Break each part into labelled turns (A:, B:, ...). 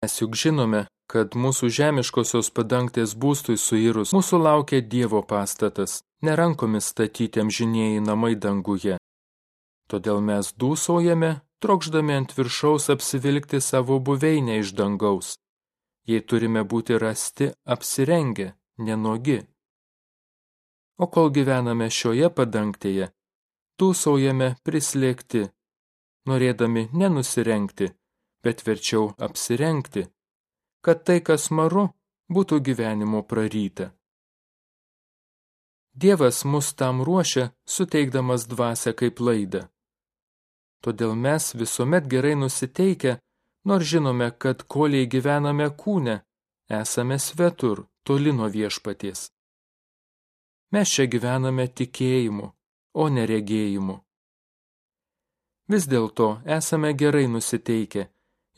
A: Mes juk žinome, kad mūsų žemiškosios padangtės būstui suirus mūsų laukia Dievo pastatas, nerankomis statyti amžinėjai namai danguje. Todėl mes dūsaujame, trokšdami ant viršaus apsivilkti savo buveinę iš dangaus. Jei turime būti rasti apsirengę, nenogi. O kol gyvename šioje padangtėje, dūsaujame prislėgti, norėdami nenusirengti, bet verčiau apsirengti, kad tai, kas maru, būtų gyvenimo praryta. Dievas mus tam ruošia, suteikdamas dvasę kaip laidą. Todėl mes visuomet gerai nusiteikę, nors žinome, kad koliai gyvename kūne, esame svetur, toli nuo viešpaties. Mes čia gyvename tikėjimu, o neregėjimu. Vis dėlto esame gerai nusiteikę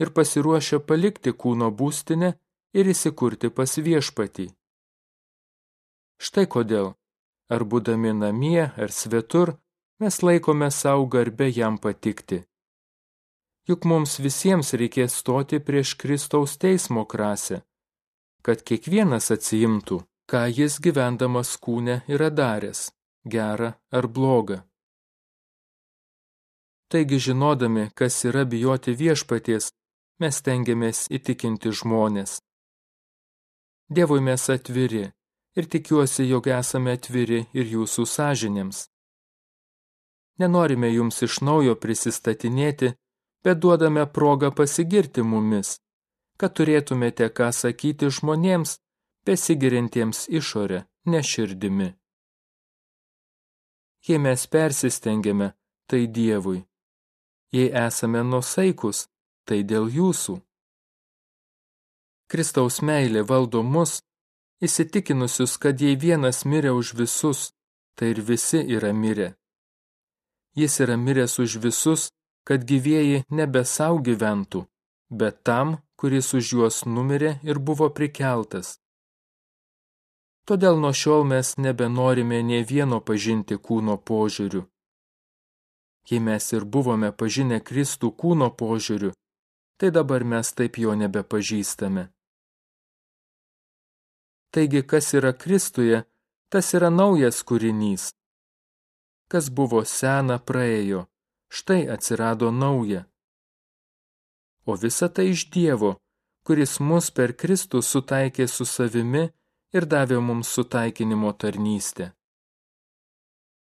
A: ir pasiruošę palikti kūno būstinę ir įsikurti pas viešpatį. Štai kodėl, ar būdami namie ar svetur, mes laikome savo garbę jam patikti. Juk mums visiems reikės stoti prieš Kristaus teismo krasę, kad kiekvienas atsiimtų, ką jis gyvendamas kūne yra daręs, gerą ar blogą. Taigi žinodami, kas yra bijoti viešpaties, mes tengiamės įtikinti žmonės. Dievui mes atviri ir tikiuosi, jog esame atviri ir jūsų sąžinėms. Nenorime jums iš naujo prisistatinėti, bet duodame progą pasigirti mumis, kad turėtumėte ką sakyti žmonėms, besigirintiems išorę, ne širdimi. Jei mes persistengėme, tai Dievui. Jei esame nusaikus, tai dėl jūsų. Kristaus meilė valdo mus, įsitikinusius, kad jei vienas mirė už visus, tai ir visi yra mirę. Jis yra miręs už visus, kad gyvieji nebe savo gyventų, bet tam, kuris už juos numirė ir buvo prikeltas. Todėl nuo šiol mes nebenorime ne vieno pažinti kūno požiūrių. Jei mes ir buvome pažinę Kristų kūno požiūrių, tai dabar mes taip jo nebepažįstame. Taigi, kas yra Kristuje, tas yra naujas kūrinys. Kas buvo sena praėjo, štai atsirado nauja. O visa tai iš Dievo, kuris mus per Kristų sutaikė su savimi ir davė mums sutaikinimo tarnystę.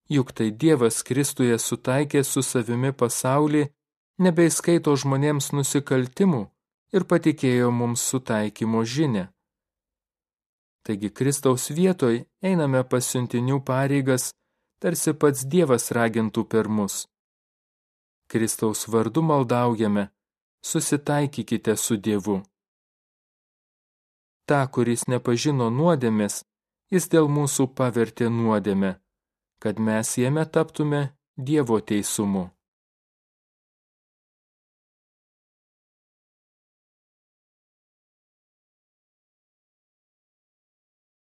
A: Juk tai Dievas Kristuje sutaikė su savimi pasaulį nebeiskaito žmonėms nusikaltimų ir patikėjo mums sutaikymo žinę. Taigi Kristaus vietoj einame pasiuntinių pareigas, tarsi pats Dievas ragintų per mus. Kristaus vardu maldaujame, susitaikykite su Dievu. Ta, kuris nepažino nuodėmės, jis dėl mūsų pavertė nuodėmę, kad mes jame taptume Dievo teisumu.